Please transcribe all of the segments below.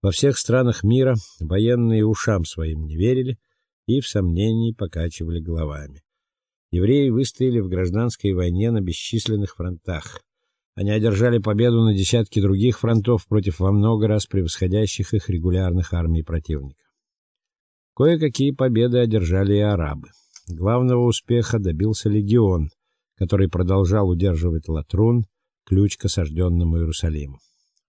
Во всех странах мира военные ушам своим не верили и в сомнении покачивали головами. Евреи выстояли в гражданской войне на бесчисленных фронтах. Они одержали победу на десятки других фронтов против во много раз превосходящих их регулярных армий противника. Кое-какие победы одержали и арабы. Главного успеха добился легион, который продолжал удерживать Латрун, ключ к осажденному Иерусалиму.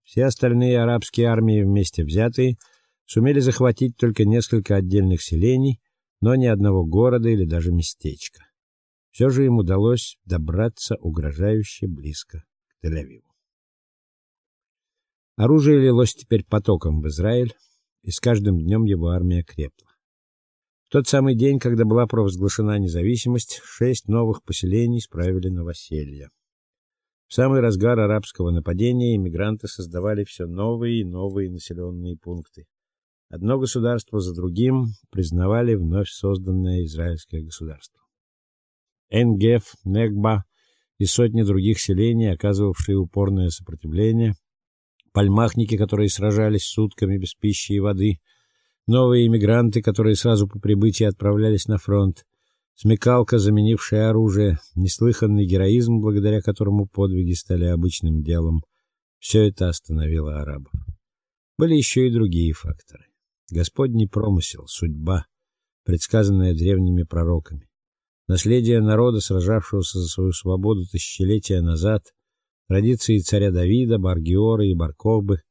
Все остальные арабские армии вместе взятые сумели захватить только несколько отдельных селений, но ни одного города или даже местечка. Все же им удалось добраться угрожающе близко к Тель-Авиву. Оружие лилось теперь потоком в Израиль, и с каждым днем его армия крепла. В тот самый день, когда была провозглашена независимость, шесть новых поселений справили новоселье. В самый разгар арабского нападения иммигранты создавали все новые и новые населенные пункты. Одно государство за другим признавали вновь созданное израильское государство. Энгеф, Негба и сотни других селений, оказывавшие упорное сопротивление, пальмахники, которые сражались сутками без пищи и воды, новые иммигранты, которые сразу по прибытии отправлялись на фронт, смекалка, заменившая оружие, неслыханный героизм, благодаря которому подвиги стали обычным делом. Все это остановило арабов. Были еще и другие факторы. Господний промысел, судьба, предсказанная древними пророками. Наследие народа, сражавшегося за свою свободу тысячелетия назад, традиции царя Давида, Баргиора и Баркобы,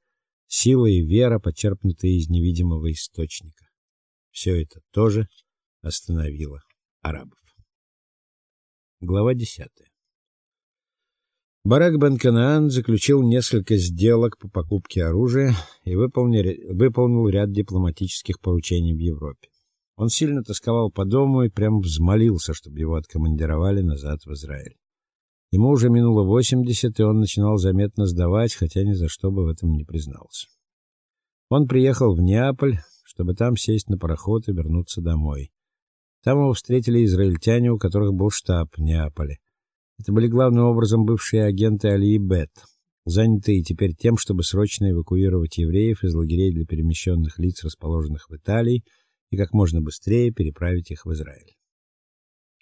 сила и вера, почерпнутые из невидимого источника. Все это тоже остановило арабов. Глава 10. Барак бен Канаан заключил несколько сделок по покупке оружия и выполнил, выполнил ряд дипломатических поручений в Европе. Он сильно тосковал по дому и прямо взмолился, чтобы его откомандировали назад в Израиль. Ему уже минуло 80, и он начинал заметно сдавать, хотя ни за что бы в этом не признался. Он приехал в Неаполь, чтобы там сесть на пароход и вернуться домой. Там его встретили израильтяне, у которых был штаб в Неаполе. Это были главным образом бывшие агенты Алии Бет, занятые теперь тем, чтобы срочно эвакуировать евреев из лагерей для перемещенных лиц, расположенных в Италии, и как можно быстрее переправить их в Израиль.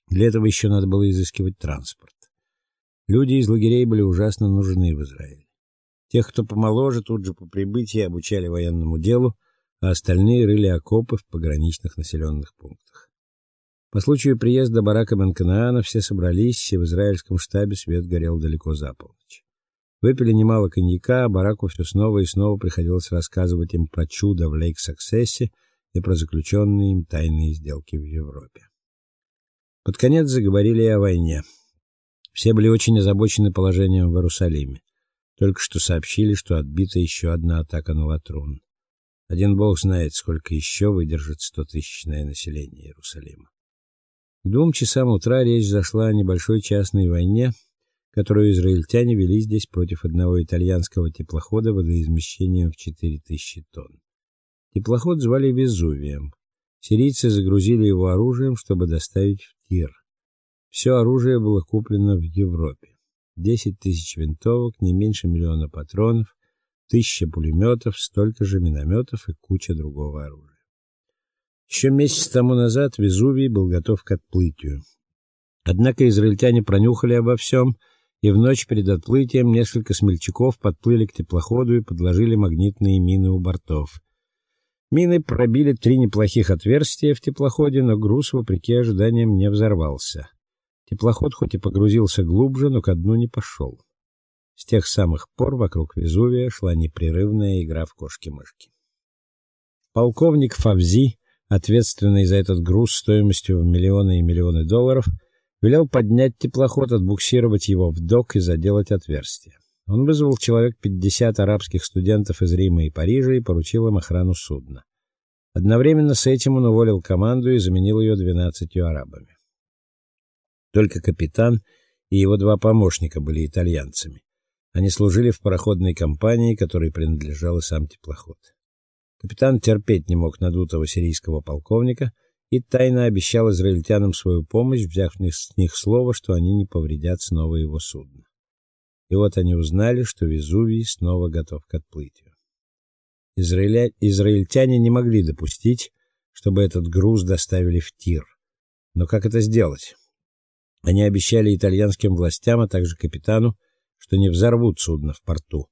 Для этого еще надо было изыскивать транспорт. Люди из лагерей были ужасно нужны в Израиле. Тех, кто помоложе, тут же по прибытии обучали военному делу, а остальные рыли окопы в пограничных населенных пунктах. По случаю приезда Барака Бен-Канаана все собрались, и в израильском штабе свет горел далеко за полночь. Выпили немало коньяка, а Бараку все снова и снова приходилось рассказывать им про чудо в Лейк-Саксессе и про заключенные им тайные сделки в Европе. Под конец заговорили о войне. Все были очень озабочены положением в Иерусалиме. Только что сообщили, что отбита еще одна атака на Латрун. Один бог знает, сколько еще выдержит стотысячное население Иерусалима. К двум часам утра речь зашла о небольшой частной войне, которую израильтяне вели здесь против одного итальянского теплохода водоизмещением в 4000 тонн. Теплоход звали Везувием. Сирийцы загрузили его оружием, чтобы доставить в Тир. Все оружие было куплено в Европе. 10 тысяч винтовок, не меньше миллиона патронов, тысяча пулеметов, столько же минометов и куча другого оружия. Еще месяц тому назад Везувий был готов к отплытию. Однако израильтяне пронюхали обо всем, и в ночь перед отплытием несколько смельчаков подплыли к теплоходу и подложили магнитные мины у бортов. Мины пробили три неплохих отверстия в теплоходе, но груз, вопреки ожиданиям, не взорвался. Теплоход хоть и погрузился глубже, но ко дну не пошел. С тех самых пор вокруг Везувия шла непрерывная игра в кошки-мышки. Полковник Фавзи ответственный за этот груз стоимостью в миллионы и миллионы долларов, велел поднять теплоход, отбуксировать его в док и заделать отверстие. Он вызвал человек 50 арабских студентов из Рима и Парижа и поручил им охрану судна. Одновременно с этим он уволил команду и заменил ее 12 арабами. Только капитан и его два помощника были итальянцами. Они служили в пароходной компании, которой принадлежал и сам теплоход. Капитан терпеть не мог надутого сирийского полковника и тайно обещал израильтянам свою помощь, взяв с них слово, что они не повредят снова его судно. И вот они узнали, что Везувий снова готов к отплытию. Израиля... Израильтяне не могли допустить, чтобы этот груз доставили в Тир. Но как это сделать? Они обещали итальянским властям, а также капитану, что не взорвут судно в порту.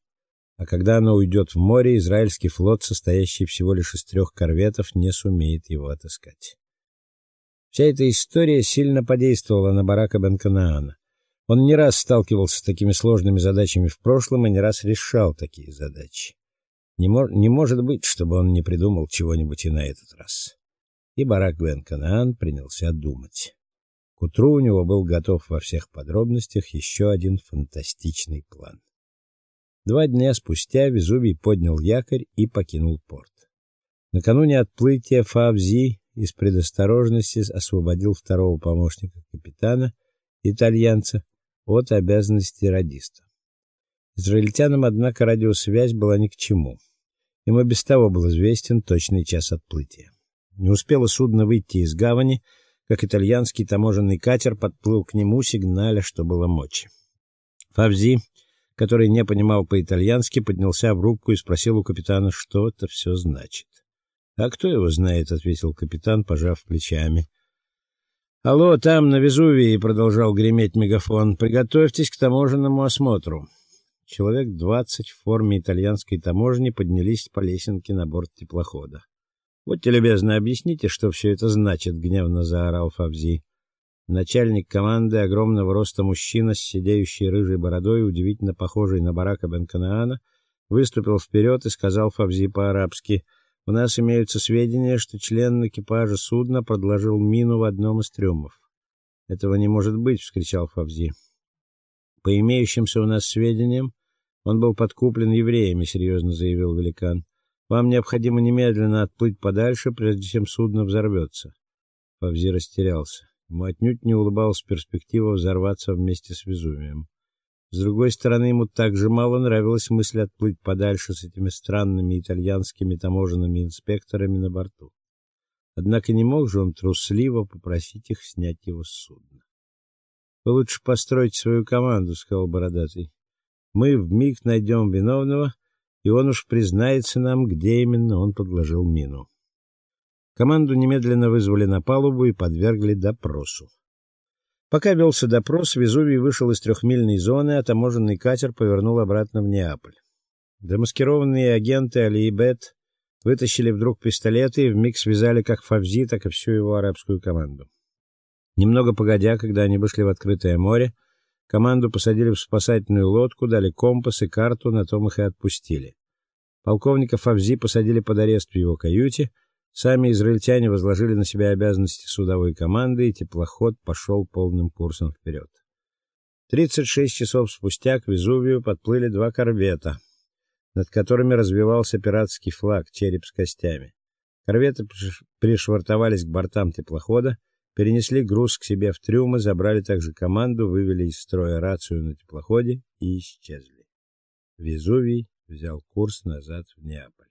А когда оно уйдет в море, израильский флот, состоящий всего лишь из трех корветов, не сумеет его отыскать. Вся эта история сильно подействовала на Барака бен-Канаана. Он не раз сталкивался с такими сложными задачами в прошлом и не раз решал такие задачи. Не, мор не может быть, чтобы он не придумал чего-нибудь и на этот раз. И Барак бен-Канаан принялся думать. К утру у него был готов во всех подробностях еще один фантастичный план. Два дня спустя Везувий поднял якорь и покинул порт. Накануне отплытия Фавзи из предосторожности освободил второго помощника капитана, итальянца, от обязанностей радиста. Израильтянам, однако, радиосвязь была ни к чему. Им и без был известен точный час отплытия. Не успело судно выйти из гавани, как итальянский таможенный катер подплыл к нему, сигналя, что было мочи. Фавзи, который не понимал по-итальянски, поднялся в рубку и спросил у капитана, что это все значит. А кто его знает, ответил капитан, пожав плечами. Алло, там на Везувии, продолжал греметь мегафон. Приготовьтесь к таможенному осмотру. Человек двадцать в форме итальянской таможни поднялись по лесенке на борт теплохода. Будьте любезны, объясните, что все это значит, гневно заорал Фабзи. Начальник команды, огромного роста мужчина с сидеющей рыжей бородой, удивительно похожий на Барака бен-Канаана, выступил вперед и сказал Фабзи по-арабски: у нас имеются сведения, что член экипажа судна подложил мину в одном из трюмов. Этого не может быть, вскричал Фавзи. По имеющимся у нас сведениям, он был подкуплен евреями, серьезно заявил великан. Вам необходимо немедленно отплыть подальше, прежде чем судно взорвется. Фавзи растерялся. Ему отнюдь не улыбалась перспектива взорваться вместе с Везувием. С другой стороны, ему также мало нравилась мысль отплыть подальше с этими странными итальянскими таможенными инспекторами на борту. Однако не мог же он трусливо попросить их снять его с судна. Вы лучше постройте свою команду, сказал бородатый. Мы вмиг найдем виновного, и он уж признается нам, где именно он подложил мину. Команду немедленно вызвали на палубу и подвергли допросу. Пока велся допрос, Везувий вышел из трехмильной зоны, а таможенный катер повернул обратно в Неаполь. Демаскированные агенты Али и Бет вытащили вдруг пистолеты и вмиг связали как Фавзи, так и всю его арабскую команду. Немного погодя, когда они вышли в открытое море, команду посадили в спасательную лодку, дали компас и карту, на том их и отпустили. Полковника Фавзи посадили под арест в его каюте, Сами израильтяне возложили на себя обязанности судовой команды, и теплоход пошел полным курсом вперед. 36 часов спустя к Везувию подплыли два корвета, над которыми развевался пиратский флаг череп с костями. Корветы пришвартовались к бортам теплохода, перенесли груз к себе в трюмы, забрали также команду, вывели из строя рацию на теплоходе и исчезли. Везувий взял курс назад в Неаполь.